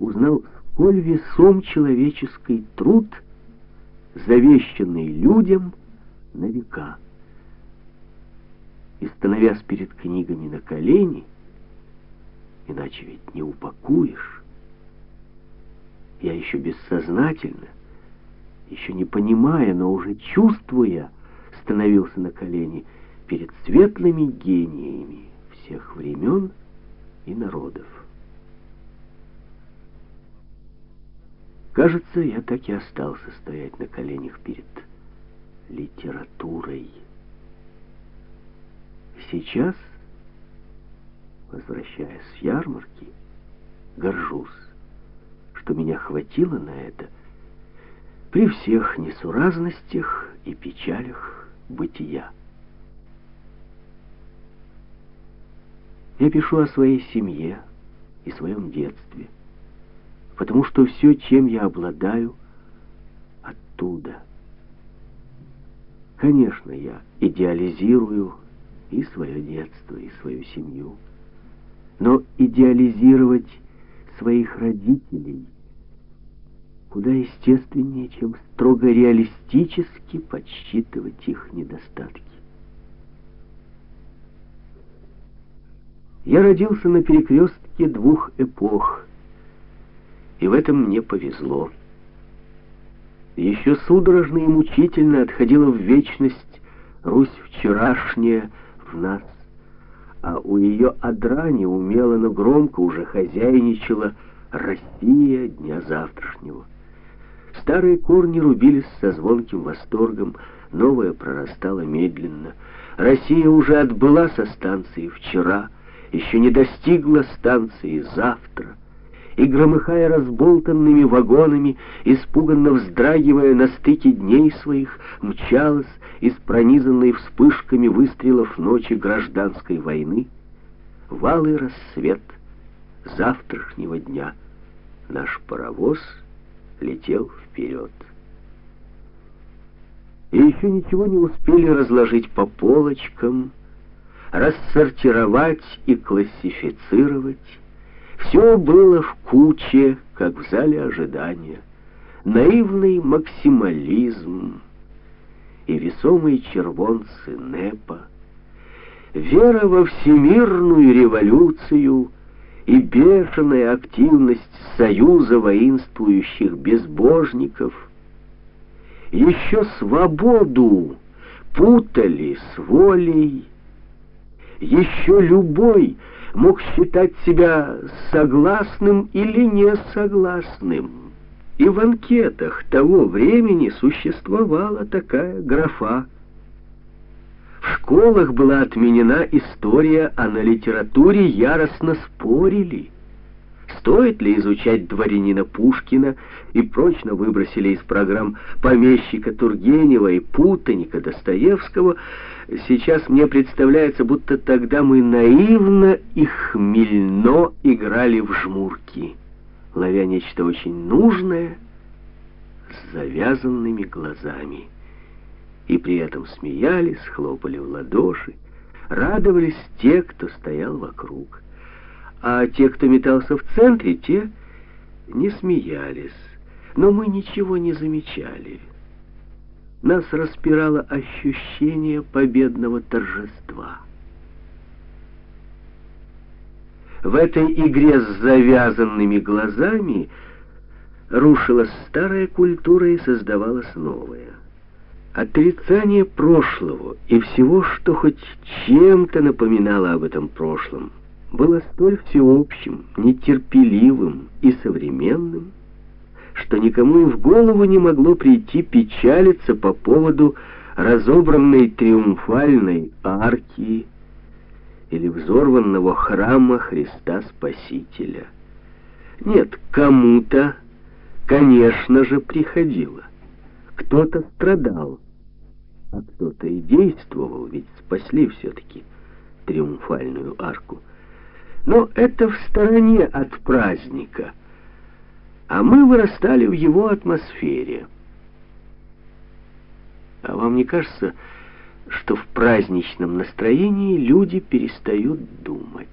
узнал, сколь весом человеческий труд, завещанный людям на века. И становясь перед книгами на колени, иначе ведь не упакуешь, я еще бессознательно, еще не понимая, но уже чувствуя, становился на колени перед светлыми гениями всех времен и народов. Кажется, я так и остался стоять на коленях перед литературой. Сейчас, возвращаясь с ярмарки, горжусь, что меня хватило на это при всех несуразностях и печалях бытия. Я пишу о своей семье и своем детстве, потому что все, чем я обладаю, оттуда. Конечно, я идеализирую и свое детство, и свою семью. Но идеализировать своих родителей куда естественнее, чем строго реалистически подсчитывать их недостатки. Я родился на перекрестке двух эпох, и в этом мне повезло. Еще судорожно и мучительно отходила в вечность Русь вчерашняя в нас, а у ее одрани умело, но громко уже хозяйничала Россия дня завтрашнего. Старые корни рубились со звонким восторгом, новое прорастало медленно. Россия уже отбыла со станции вчера — еще не достигла станции завтра, и, громыхая разболтанными вагонами, испуганно вздрагивая на стыке дней своих, мчалась из пронизанной вспышками выстрелов ночи гражданской войны, валый рассвет завтрашнего дня. Наш паровоз летел вперед. И еще ничего не успели разложить по полочкам, рассортировать и классифицировать. Все было в куче, как в зале ожидания. Наивный максимализм и весомые червонцы НЭПа, вера во всемирную революцию и бешеная активность союза воинствующих безбожников, еще свободу путали с волей, еще любой мог считать себя согласным или несогласным. И в анкетах того времени существовала такая графа. В школах была отменена история, а на литературе яростно спорили — Стоит ли изучать дворянина Пушкина и прочно выбросили из программ помещика Тургенева и путаника Достоевского, сейчас мне представляется, будто тогда мы наивно и хмельно играли в жмурки, ловя нечто очень нужное с завязанными глазами. И при этом смеялись, хлопали в ладоши, радовались те, кто стоял вокруг а те, кто метался в центре, те не смеялись. Но мы ничего не замечали. Нас распирало ощущение победного торжества. В этой игре с завязанными глазами рушилась старая культура и создавалась новая. Отрицание прошлого и всего, что хоть чем-то напоминало об этом прошлом – было столь всеобщим, нетерпеливым и современным, что никому и в голову не могло прийти печалиться по поводу разобранной триумфальной арки или взорванного храма Христа Спасителя. Нет, кому-то, конечно же, приходило. Кто-то страдал, а кто-то и действовал, ведь спасли все-таки триумфальную арку. Но это в стороне от праздника, а мы вырастали в его атмосфере. А вам не кажется, что в праздничном настроении люди перестают думать?